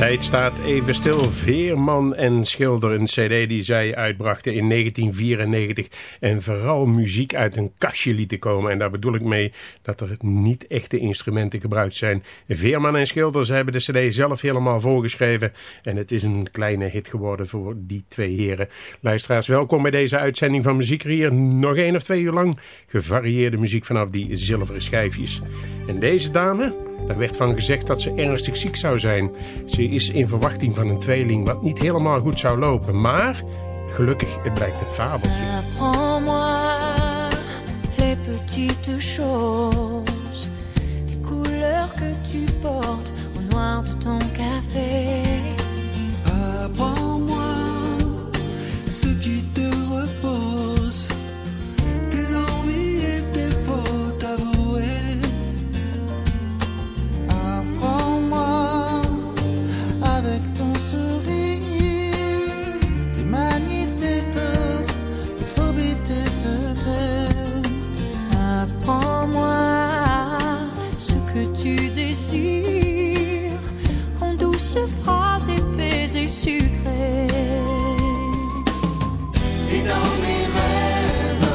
tijd staat even stil. Veerman en Schilder, een cd die zij uitbrachten in 1994. En vooral muziek uit een kastje lieten komen. En daar bedoel ik mee dat er niet echte instrumenten gebruikt zijn. Veerman en Schilder, ze hebben de cd zelf helemaal voorgeschreven. En het is een kleine hit geworden voor die twee heren. Luisteraars, welkom bij deze uitzending van Muziek hier. Nog één of twee uur lang gevarieerde muziek vanaf die zilveren schijfjes. En deze dame... Er werd van gezegd dat ze ernstig ziek zou zijn. Ze is in verwachting van een tweeling wat niet helemaal goed zou lopen. Maar gelukkig, blijkt een fabeltje. Épais et dans mes rêves,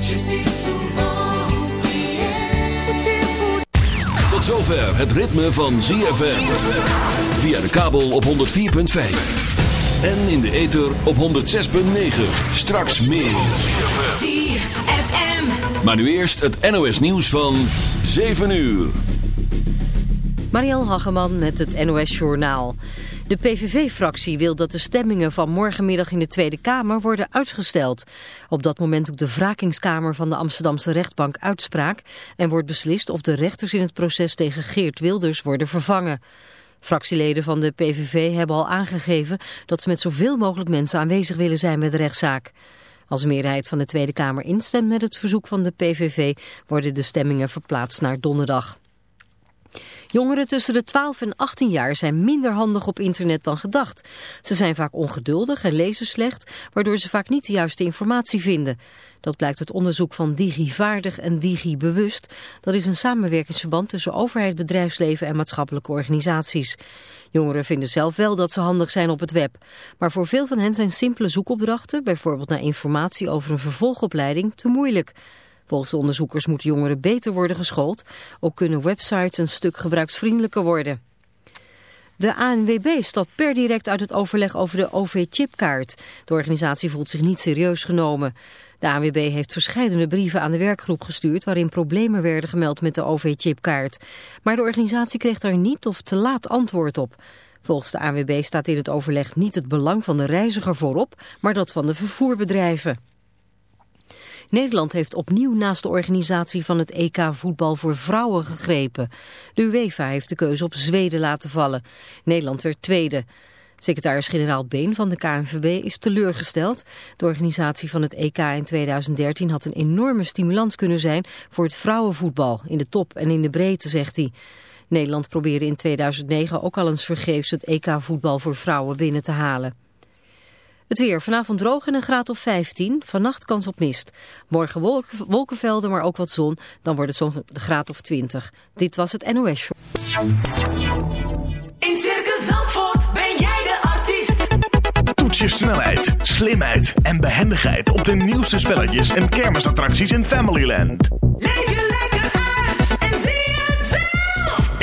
j'ai si souvent prié. Tot zover het ritme van ZFM. Via de kabel op 104.5. En in de ether op 106.9. Straks meer. ZFM. Maar nu eerst het NOS nieuws van 7 uur. Marielle Hageman met het NOS Journaal. De PVV-fractie wil dat de stemmingen van morgenmiddag in de Tweede Kamer worden uitgesteld. Op dat moment doet de wrakingskamer van de Amsterdamse rechtbank uitspraak... en wordt beslist of de rechters in het proces tegen Geert Wilders worden vervangen. Fractieleden van de PVV hebben al aangegeven dat ze met zoveel mogelijk mensen aanwezig willen zijn bij de rechtszaak. Als de meerderheid van de Tweede Kamer instemt met het verzoek van de PVV worden de stemmingen verplaatst naar donderdag. Jongeren tussen de 12 en 18 jaar zijn minder handig op internet dan gedacht. Ze zijn vaak ongeduldig en lezen slecht, waardoor ze vaak niet de juiste informatie vinden. Dat blijkt uit onderzoek van DigiVaardig en DigiBewust. Dat is een samenwerkingsverband tussen overheid, bedrijfsleven en maatschappelijke organisaties. Jongeren vinden zelf wel dat ze handig zijn op het web. Maar voor veel van hen zijn simpele zoekopdrachten, bijvoorbeeld naar informatie over een vervolgopleiding, te moeilijk. Volgens de onderzoekers moeten jongeren beter worden geschoold. Ook kunnen websites een stuk gebruiksvriendelijker worden. De ANWB stapt per direct uit het overleg over de OV-chipkaart. De organisatie voelt zich niet serieus genomen. De ANWB heeft verschillende brieven aan de werkgroep gestuurd... waarin problemen werden gemeld met de OV-chipkaart. Maar de organisatie kreeg daar niet of te laat antwoord op. Volgens de ANWB staat in het overleg niet het belang van de reiziger voorop... maar dat van de vervoerbedrijven. Nederland heeft opnieuw naast de organisatie van het EK voetbal voor vrouwen gegrepen. De UEFA heeft de keuze op Zweden laten vallen. Nederland werd tweede. Secretaris-generaal Been van de KNVB is teleurgesteld. De organisatie van het EK in 2013 had een enorme stimulans kunnen zijn voor het vrouwenvoetbal in de top en in de breedte, zegt hij. Nederland probeerde in 2009 ook al eens vergeefs het EK voetbal voor vrouwen binnen te halen. Het weer vanavond droog en een graad of 15. Vannacht kans op mist. Morgen wolkenvelden, maar ook wat zon. Dan wordt het zo'n graad of 20. Dit was het NOS Show. In Circus Zandvoort ben jij de artiest. Toets je snelheid, slimheid en behendigheid op de nieuwste spelletjes en kermisattracties in Familyland. Leef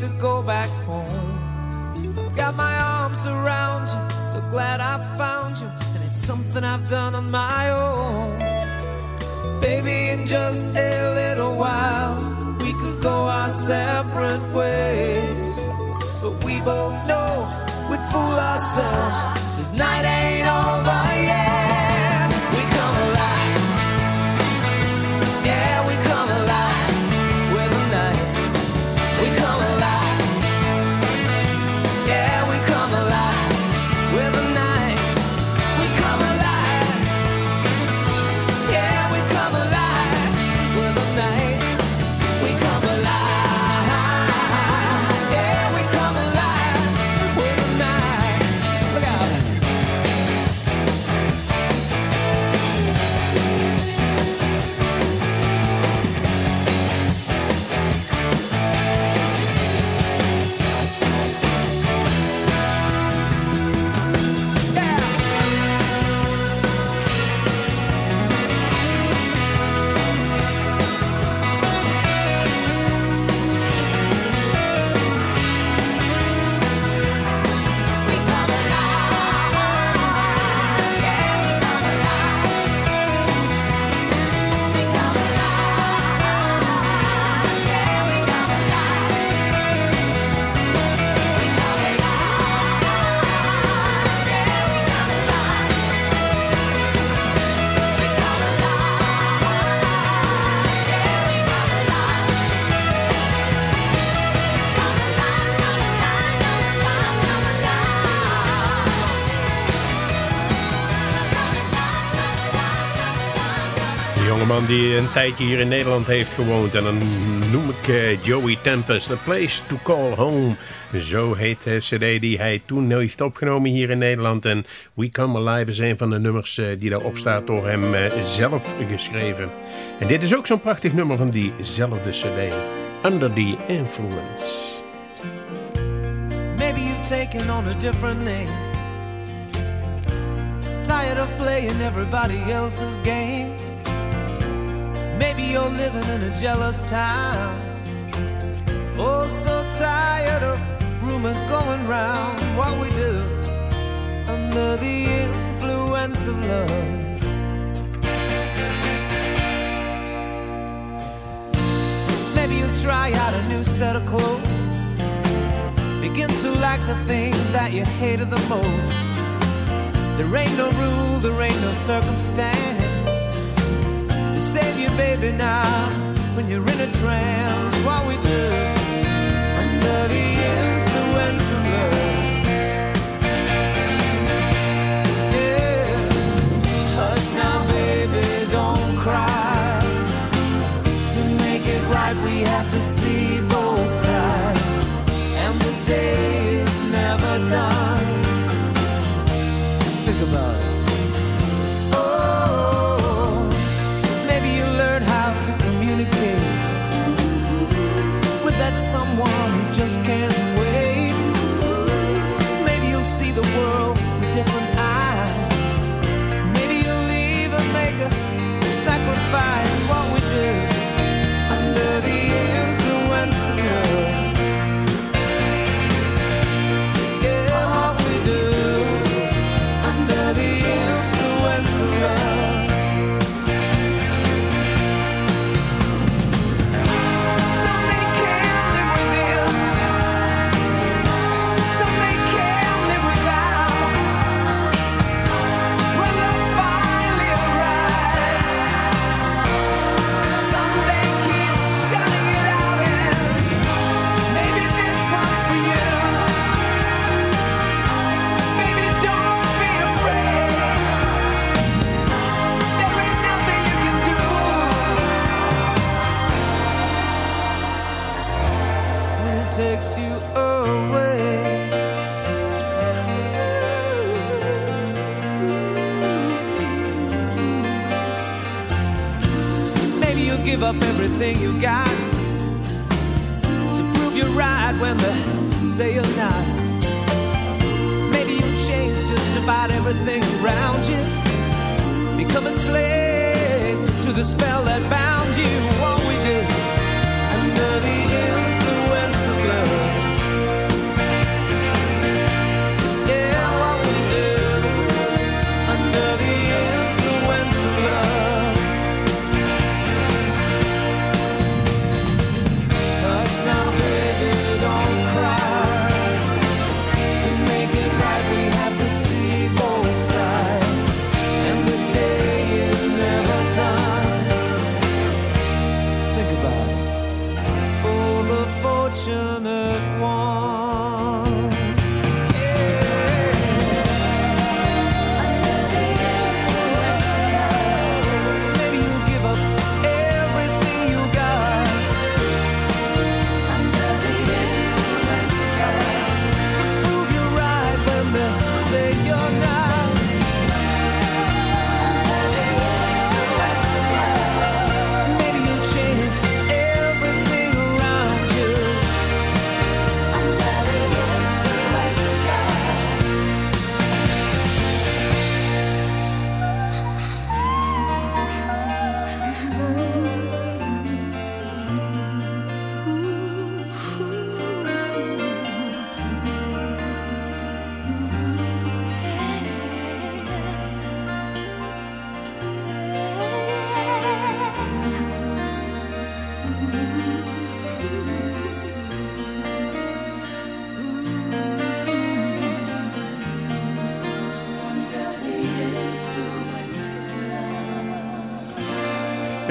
To go back home. I've Got my arms around you, so glad I found you. And it's something I've done on my own. Baby, in just a little while, we could go our separate ways. But we both know we'd fool ourselves. This night ain't over jongeman die een tijdje hier in Nederland heeft gewoond. En dan noem ik eh, Joey Tempest, A Place to Call Home. Zo heet de cd die hij toen heeft opgenomen hier in Nederland. En We Come Alive is een van de nummers eh, die daarop staat door hem eh, zelf geschreven. En dit is ook zo'n prachtig nummer van diezelfde cd. Under the Influence. Maybe you've taken on a different name. Tired of playing everybody else's game. Maybe you're living in a jealous town. Oh, so tired of rumors going round. What we do under the influence of love. Maybe you'll try out a new set of clothes. Begin to like the things that you hated the most. There ain't no rule, there ain't no circumstance. Save you, baby, now when you're in a trance. What we do under the influence of love. Yeah. Hush now, baby, don't cry. To make it right, we have to see both sides. And the day just can't wait.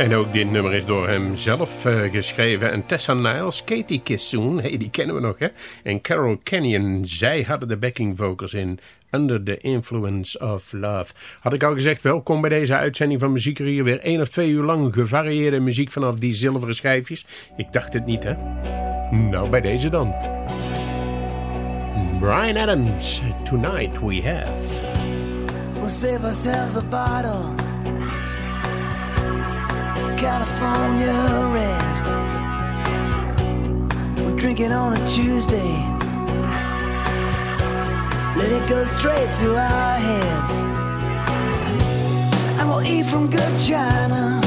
En ook dit nummer is door hem zelf eh, geschreven. En Tessa Niles, Katie Kissoon, hey, die kennen we nog hè. En Carol Kenyon, zij hadden de backing vocals in Under the Influence of Love. Had ik al gezegd, welkom bij deze uitzending van Muziek hier Weer één of twee uur lang gevarieerde muziek vanaf die zilveren schijfjes. Ik dacht het niet hè. Nou, bij deze dan. Brian Adams, Tonight We Have. We'll save ourselves a bottle California red. We're drinking on a Tuesday. Let it go straight to our heads. And we'll eat from good china.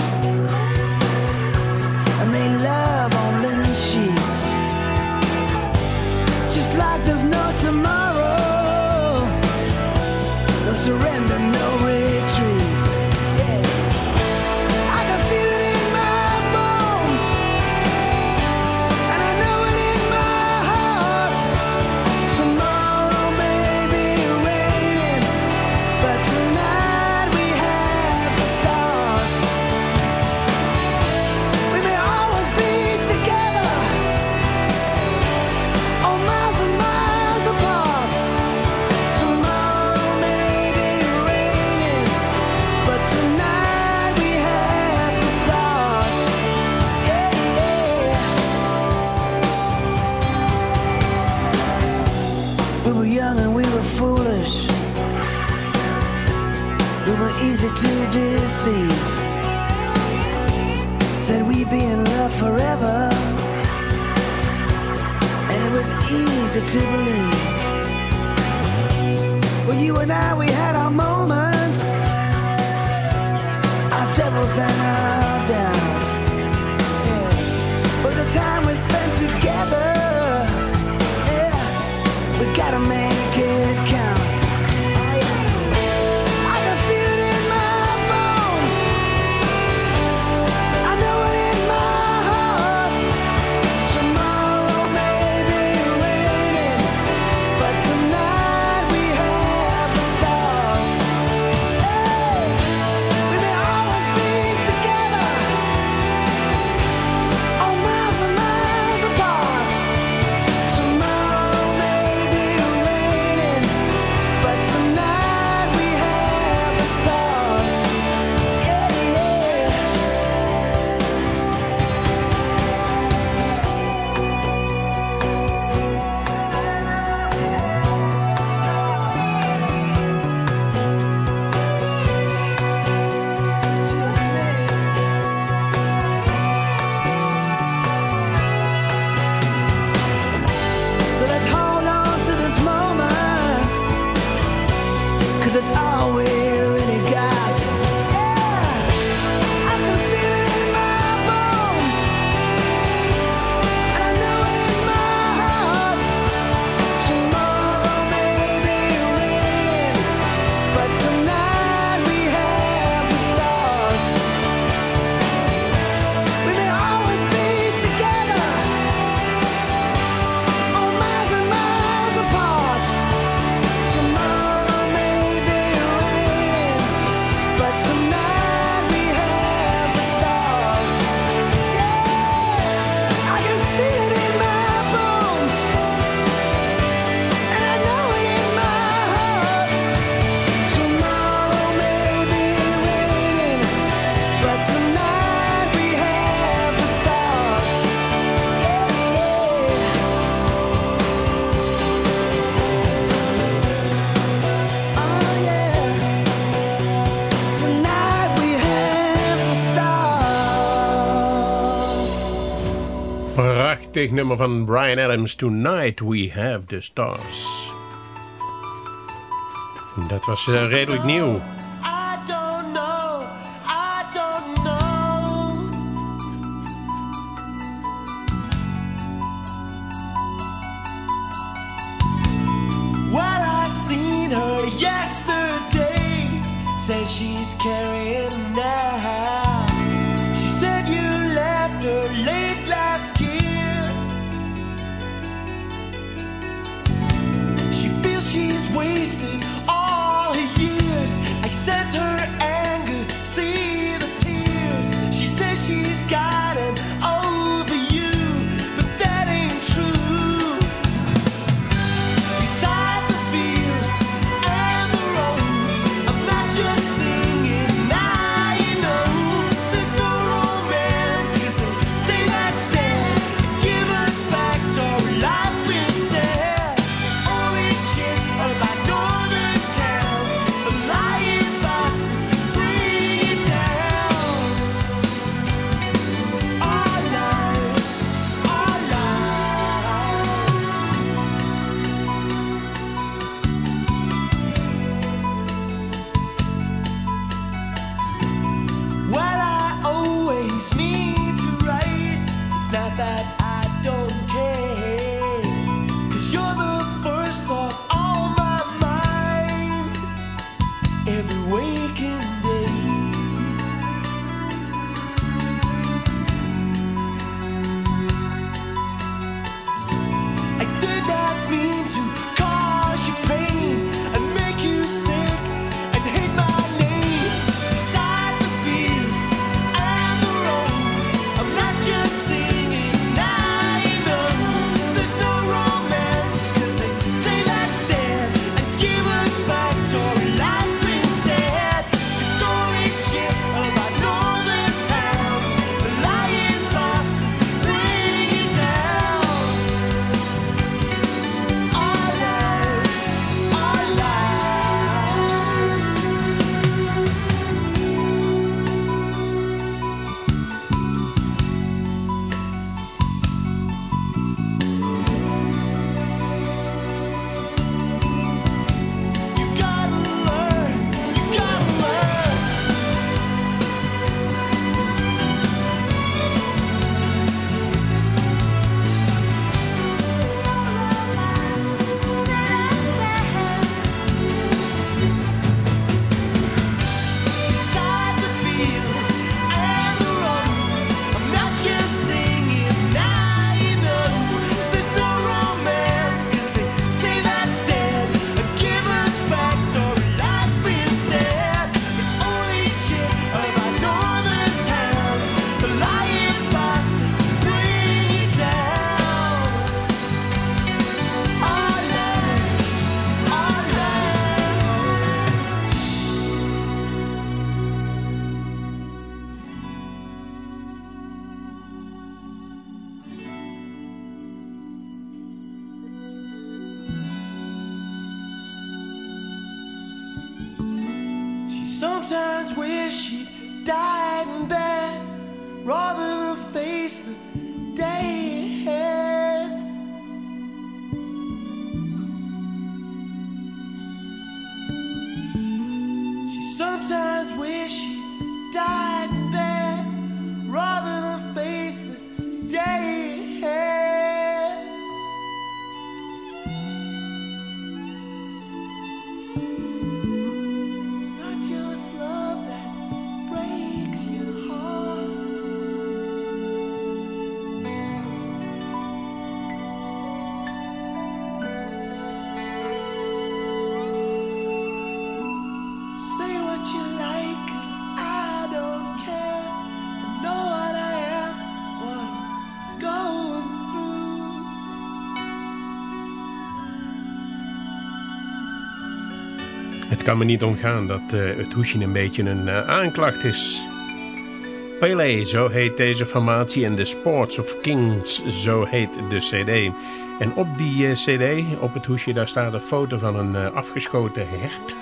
prachtig nummer van Brian Adams. Tonight we have the stars. Dat was uh, redelijk nieuw. Yesterday, says she's carrying now. Kan me niet ontgaan dat eh, het hoesje een beetje een eh, aanklacht is. Pele, zo heet deze formatie en The Sports of Kings, zo heet de cd. En op die eh, cd, op het hoesje, daar staat een foto van een afgeschoten hert.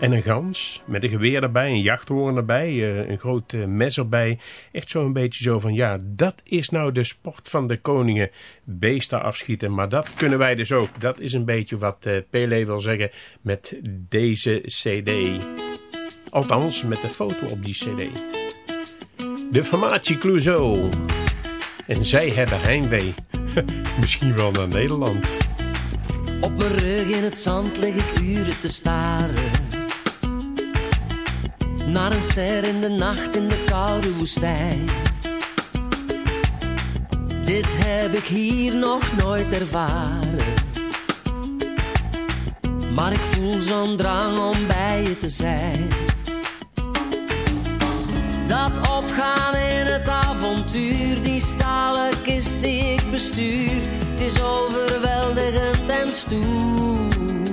En een gans, met een geweer erbij, een jachthoorn erbij, eh, een groot eh, mes erbij. Echt zo'n beetje zo van, ja, dat is nou de sport van de koningen. Beesten afschieten, maar dat kunnen wij dus ook. Dat is een beetje wat eh, Pele wil zeggen met deze cd. Althans, met de foto op die cd. De formatie. En zij hebben heimwee. Misschien wel naar Nederland. Op mijn rug in het zand lig ik uren te staren. Naar een ster in de nacht in de koude woestijn. Dit heb ik hier nog nooit ervaren. Maar ik voel zo'n drang om bij je te zijn. Dat opgaan in het avontuur, die stalen kist die ik bestuur. Het is overweldigend en stoer.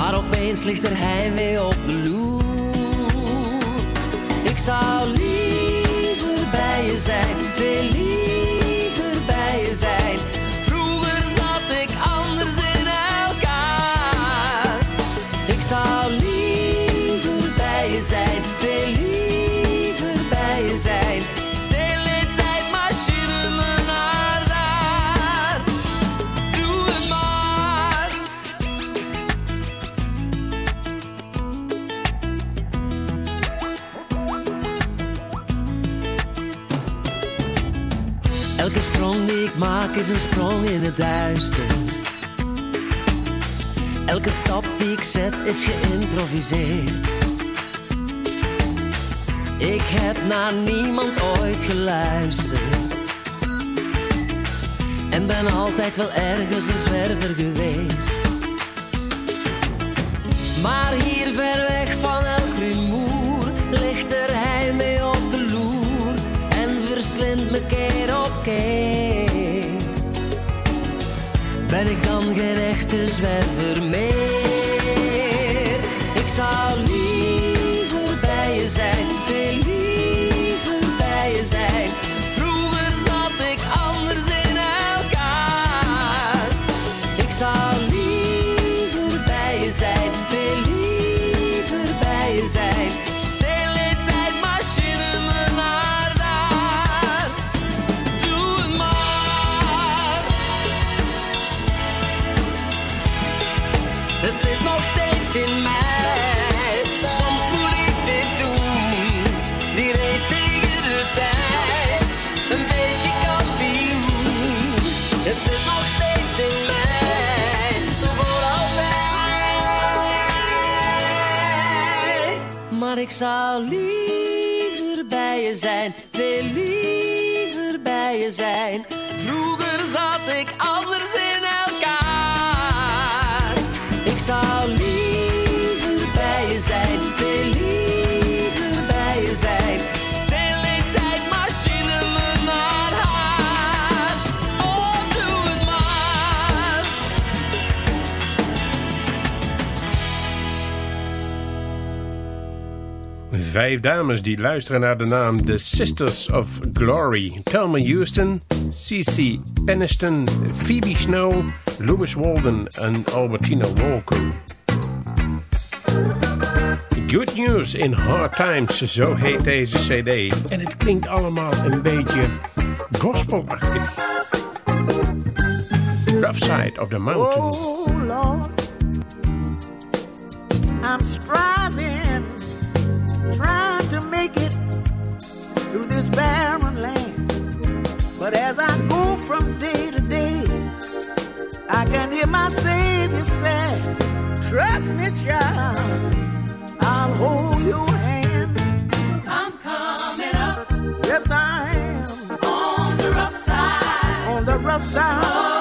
Maar opeens ligt er heimwee op de loer. Ik zou liever bij je zijn, veel liever bij je zijn. Maak is een sprong in het duister. Elke stap die ik zet is geïmproviseerd. Ik heb naar niemand ooit geluisterd. En ben altijd wel ergens een zwerver geweest. Maar hier ver weg van elk rumoer ligt er hij mee op de loer en verslindt me keer op keer. Ben ik dan geen echte zwerver ik zou liever bij je zijn. Veel liever bij je zijn. Vroeger zat ik anders in vijf dames die luisteren naar de naam The Sisters of Glory. Thelma Houston, Cece Peniston, Phoebe Snow, Lewis Walden en Albertina Walker. Good News in Hard Times, zo heet deze cd. En het klinkt allemaal een beetje gospelachtig. Rough Side of the Mountain. Oh Lord, I'm striving through this barren land. But as I go from day to day, I can hear my Savior say, Trust me, child, I'll hold your hand. I'm coming up. Yes, I am. On the rough side. On the rough side. Oh.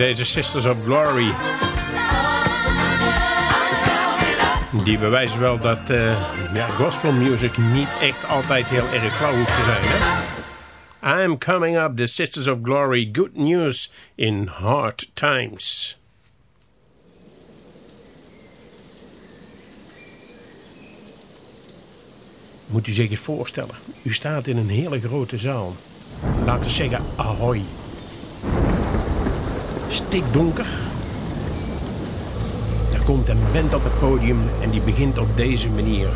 deze Sisters of Glory. Die bewijzen wel dat uh, ja, gospel music niet echt altijd heel erg flauw hoeft te zijn. Hè? I'm coming up, the Sisters of Glory. Good news in hard times. Moet u zich eens voorstellen. U staat in een hele grote zaal. Laten we zeggen, ahoy stikdonker. Er komt een band op het podium en die begint op deze manier.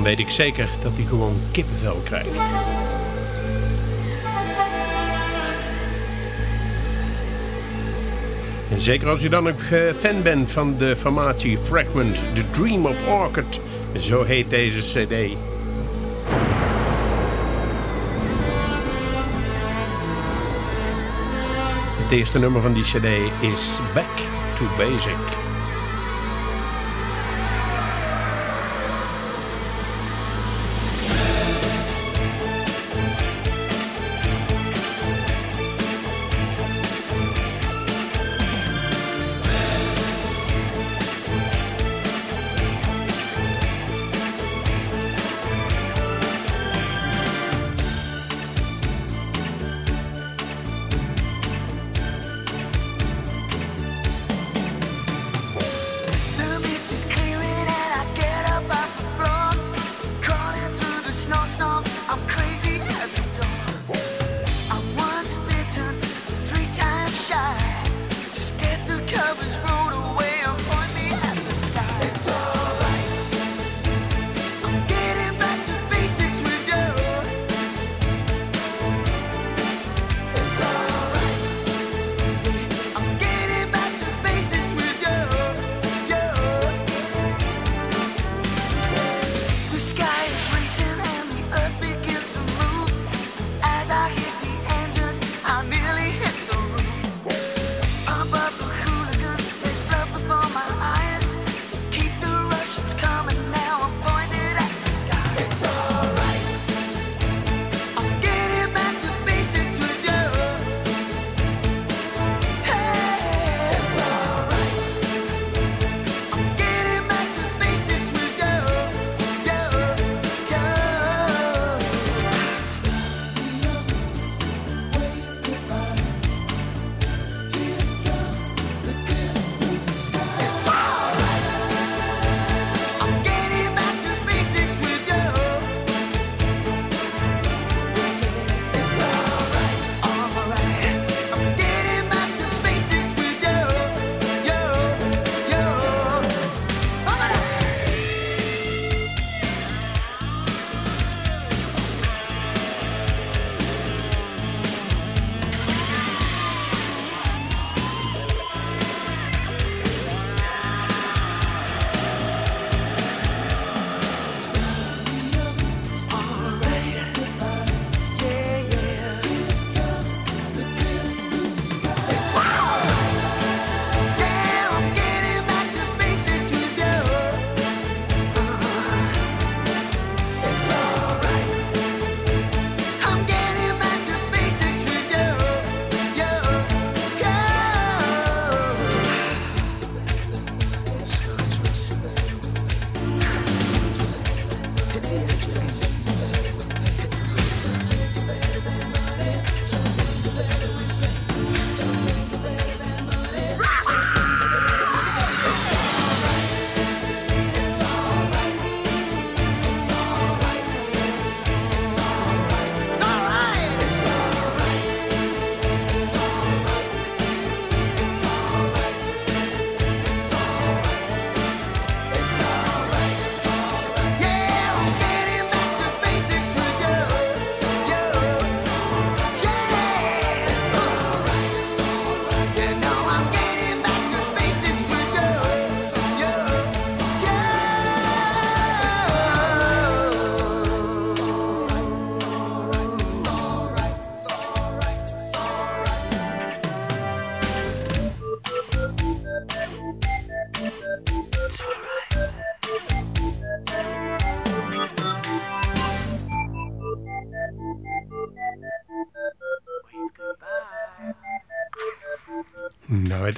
dan weet ik zeker dat hij gewoon kippenvel krijgt. Zeker als u dan ook eh, fan bent van de formatie Fragment, The Dream of Orchid. Zo heet deze cd. Het eerste nummer van die cd is Back to Basic.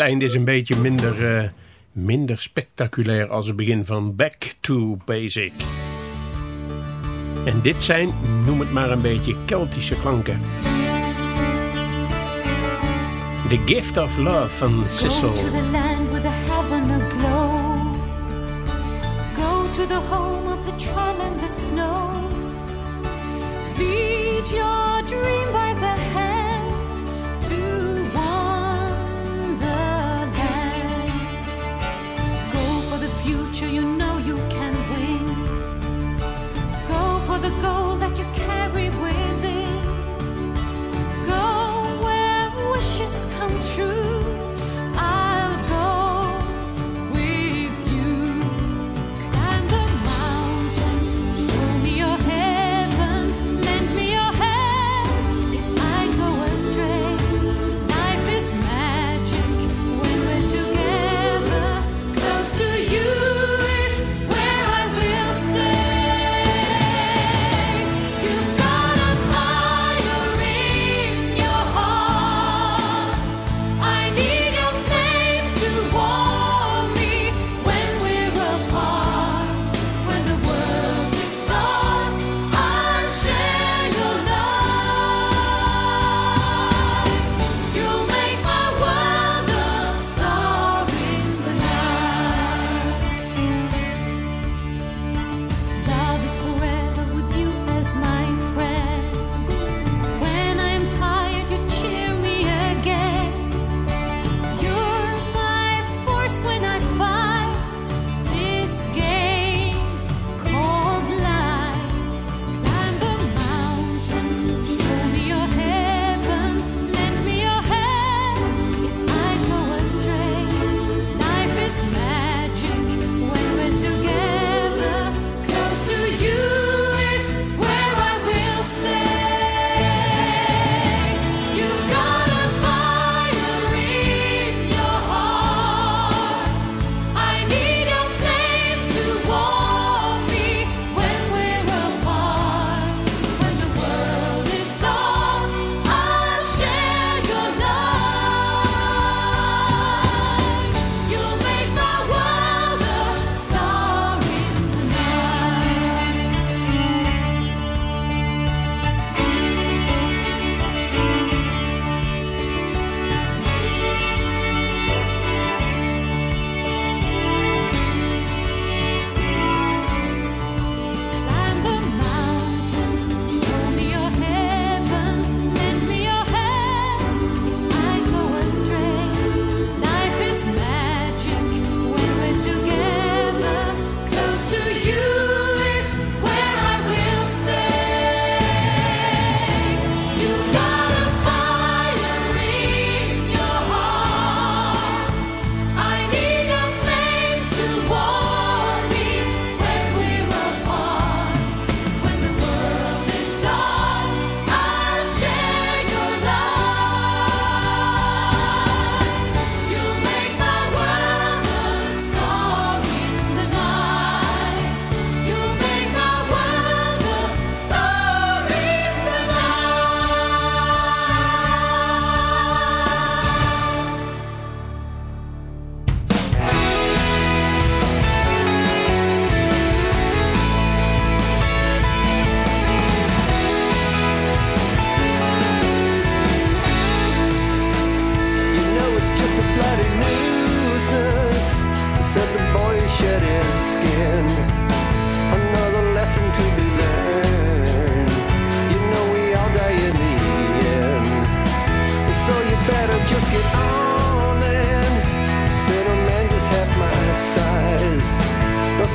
einde is een beetje minder, uh, minder spectaculair als het begin van Back to Basic. En dit zijn, noem het maar een beetje, Keltische klanken. The Gift of Love van Sissel. Go to the land with the heaven aglow. Go to the home of the trial and the snow. Lead your dream by the heaven. future you know you can win. Go for the goal that you can.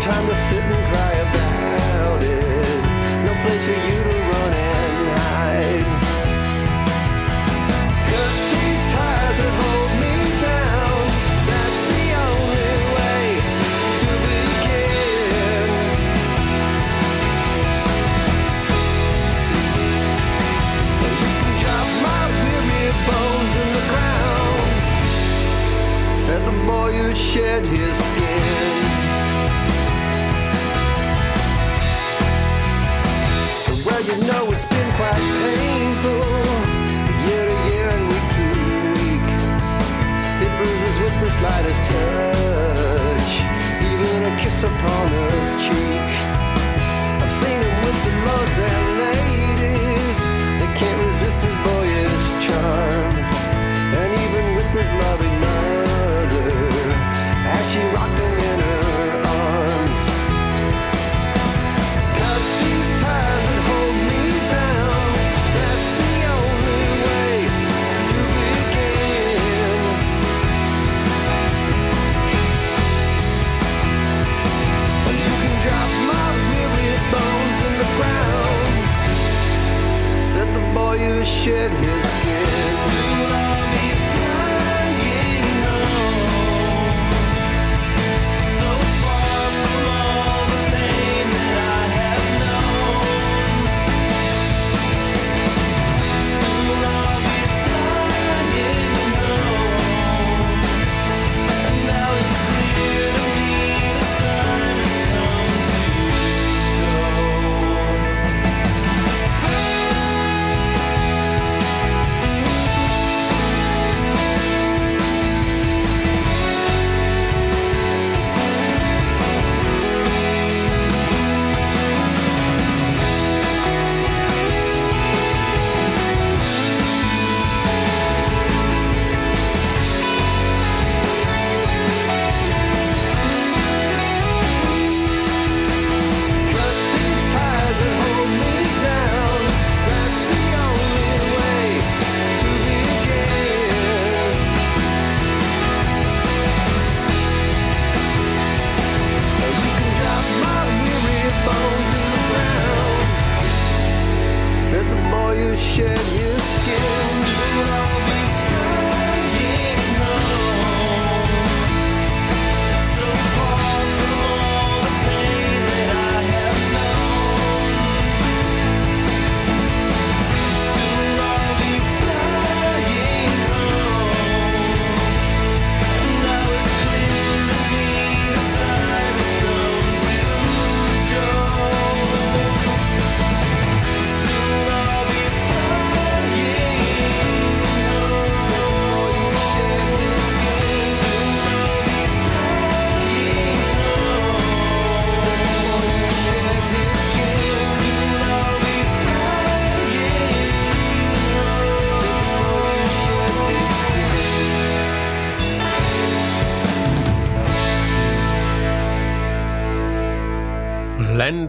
time to sit and cry.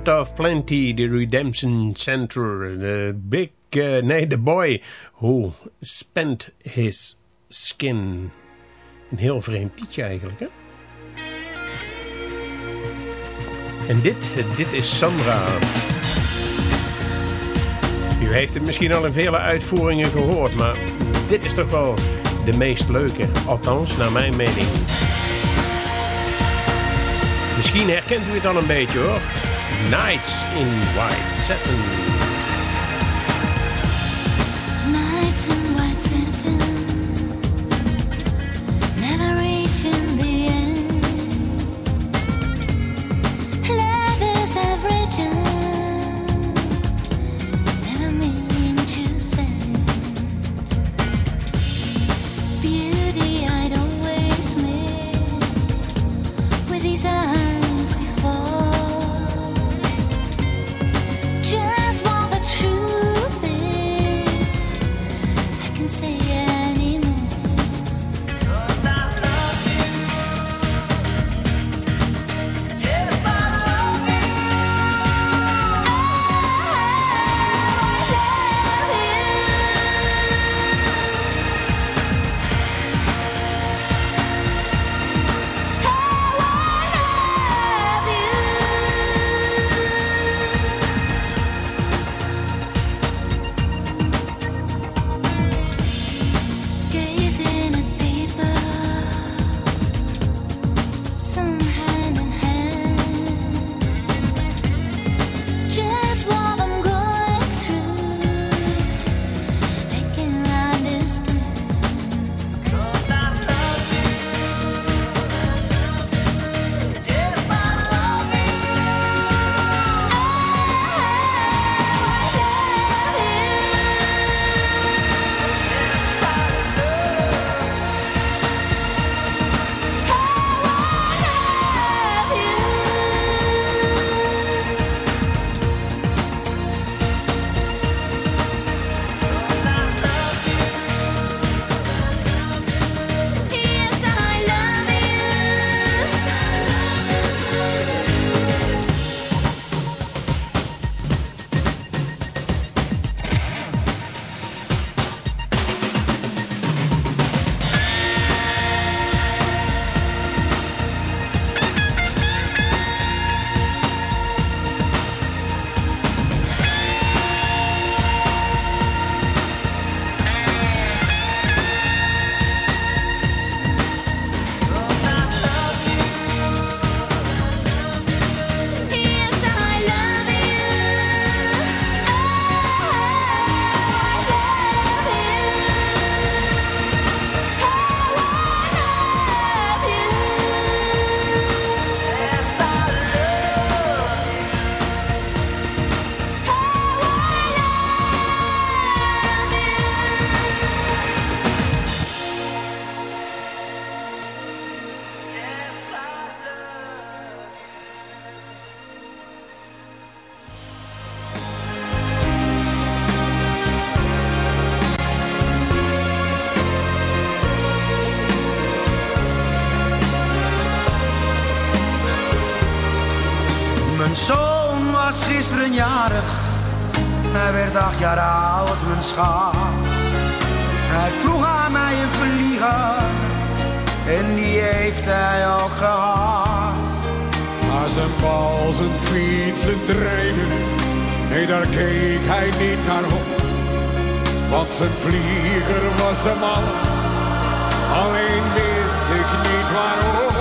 Of Plenty, The Redemption Center, de Big, eh, nee, de Boy Who Spent His Skin. Een heel vreemd liedje eigenlijk, hè? En dit, dit is Sandra. U heeft het misschien al in vele uitvoeringen gehoord, maar dit is toch wel de meest leuke, althans naar mijn mening. Misschien herkent u het al een beetje hoor. Nights in White Satin. Nights in White Satin. Jaar oud, mijn schat. Hij vroeg aan mij een vlieger, en die heeft hij ook gehad. Maar zijn bal, zijn fiets, zijn trainen, nee daar keek hij niet naar op. Want zijn vlieger was hem alles, alleen wist ik niet waarom.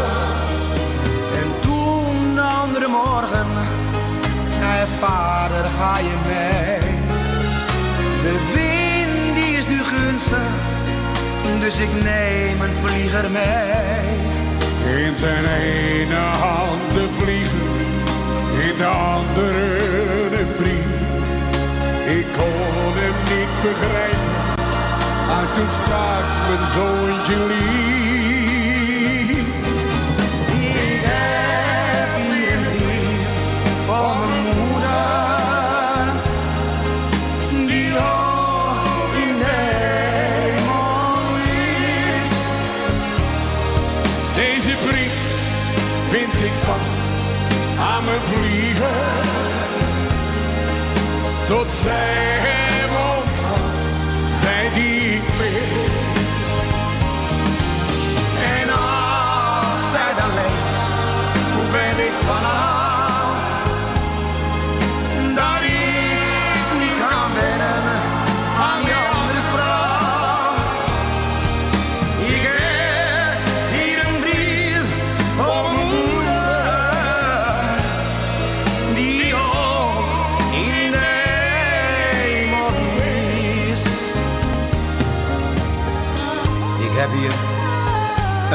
En toen de andere morgen zei vader ga je mee. De wind die is nu gunstig, dus ik neem een vlieger mee. In zijn ene hand de vliegen, in de andere een brief. Ik kon hem niet begrijpen, maar toen sprak mijn zoontje lief. Tot zij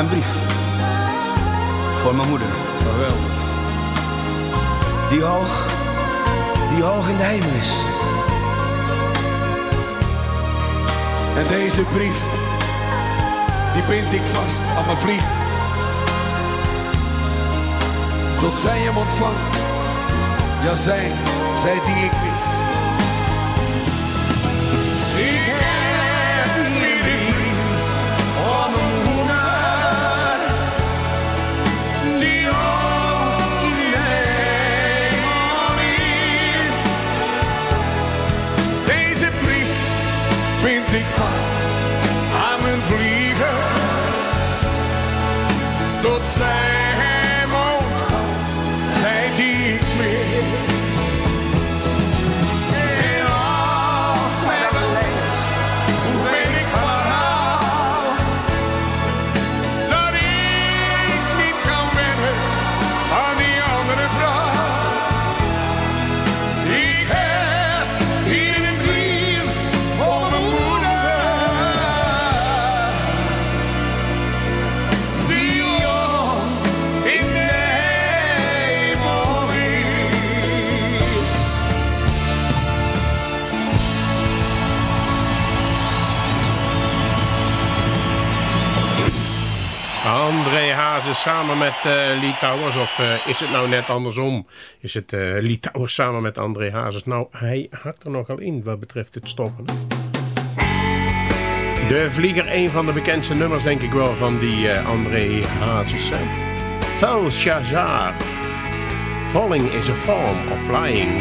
een brief voor mijn moeder. Geweldig. Die hoog, die hoog in de hemel is. En deze brief, die bind ik vast aan mijn vlieg. Tot zij hem ontvangt. Ja, zij, zij die ik mis. Samen met eh Lee Towers. Of eh, is het nou net andersom? Is het eh Lee Towers samen met André Hazes? Nou, hij hakt er nogal in wat betreft het stoppen. De Vlieger, een van de bekendste nummers denk ik wel van die eh, André Hazes. Tel Shazar. Falling is a form of flying.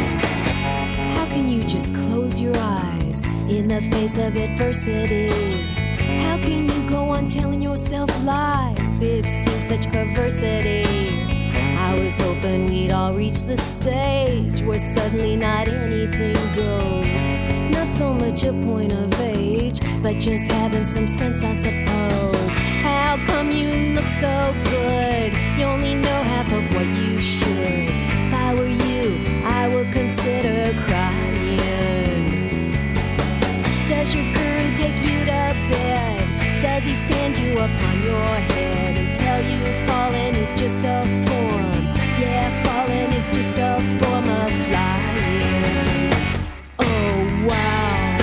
How can you just close your eyes in the face of adversity? How can you go on telling yourself lies? It seems such perversity. I was hoping we'd all reach the stage where suddenly not anything goes. Not so much a point of age, but just having some sense, I suppose. How come you look so good? You only know half of what you should. Upon your head and tell you falling is just a form? Yeah, falling is just a form of flying. Oh, wow.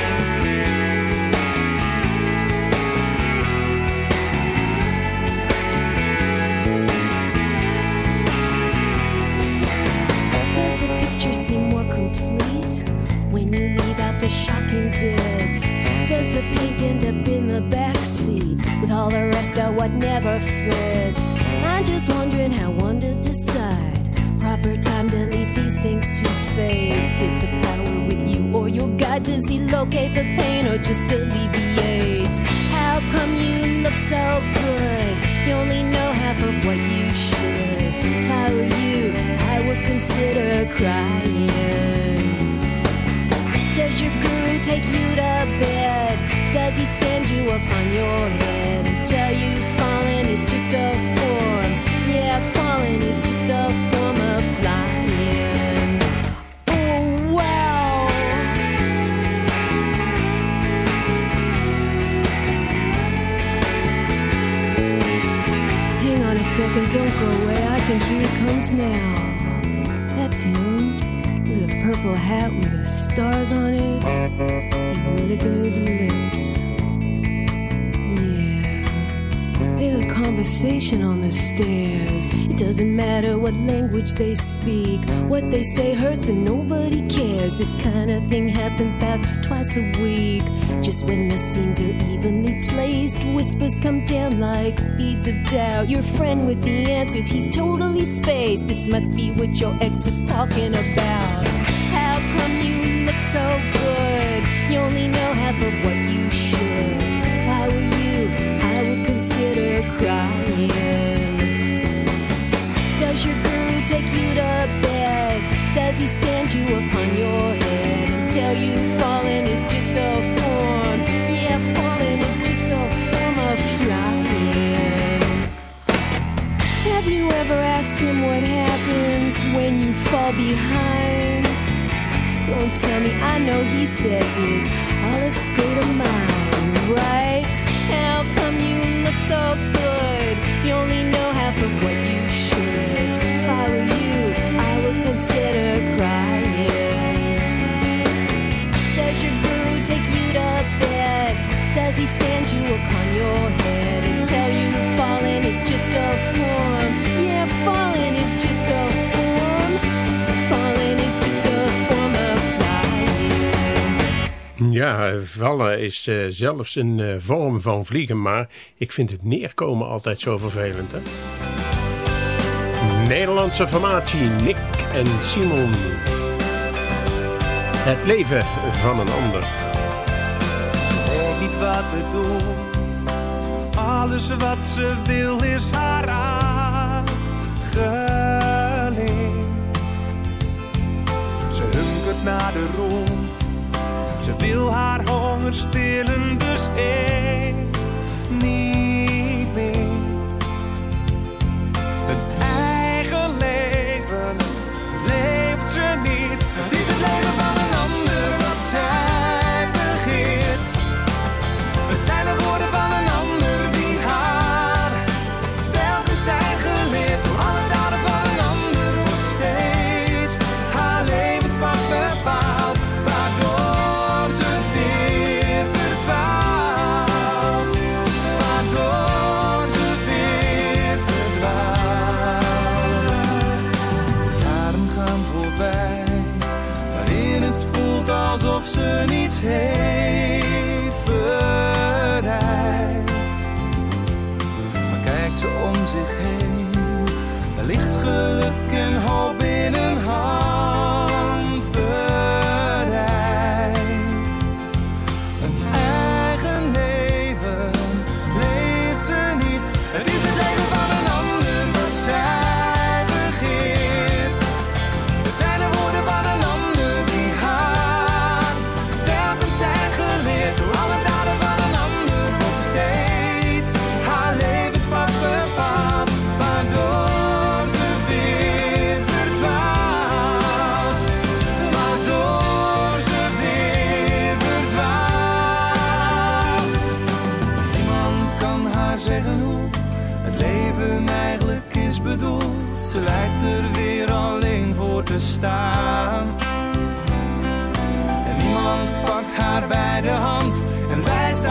Does the picture seem more complete when you leave out the shocking bits? Does the paint end up in the backseat with all the rest of what never fits. I'm just wondering how wonders decide. Proper time to leave these things to fate. Is the power with you or your God? Does he locate the pain or just alleviate? How come you look so good? You only know half of what you should. If I were you, I would consider crying. Does your guru take you to bed? Does he stand you up on your head and tell you falling is just a form? Yeah, falling is just a form of flying. Oh, wow. Hang on a second, don't go away. I think here he comes now. That's him. With a purple hat with the stars on it. He's licking his lips. Conversation on the stairs. It doesn't matter what language they speak. What they say hurts and nobody cares. This kind of thing happens about twice a week. Just when the seams are evenly placed, whispers come down like beads of doubt. Your friend with the answers, he's totally spaced. This must be what your ex was talking about. How come you look so good? You only know half of what Don't tell me, I know he says it's all a state of mind, right? Ja, vallen is eh, zelfs een eh, vorm van vliegen, maar ik vind het neerkomen altijd zo vervelend. Hè? Nederlandse formatie Nick en Simon. Het leven van een ander. Ze weet niet wat te doen. Alles wat ze wil is haar aangeleen. Stillen, dus eet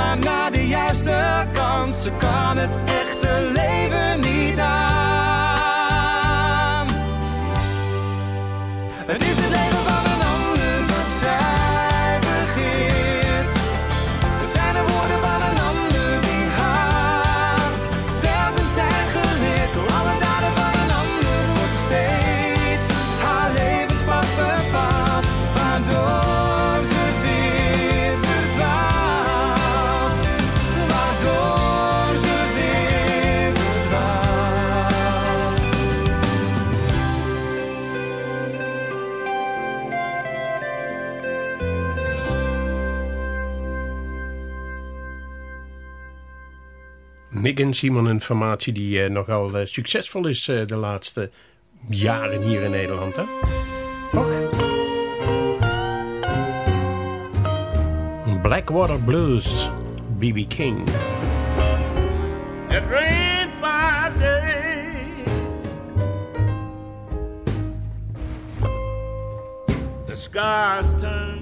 haar naar de juiste kant. Ze kan het echte leven niet aan. En Simon, een formatie die uh, nogal uh, succesvol is uh, de laatste jaren hier in Nederland. Hè? Toch? Blackwater Blues, B.B. King. It rained five days. The skies turned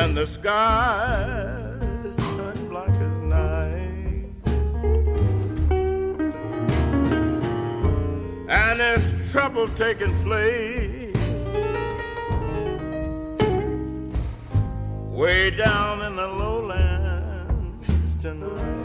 And the skies turned black as night. And there's trouble taking place way down in the lowlands tonight.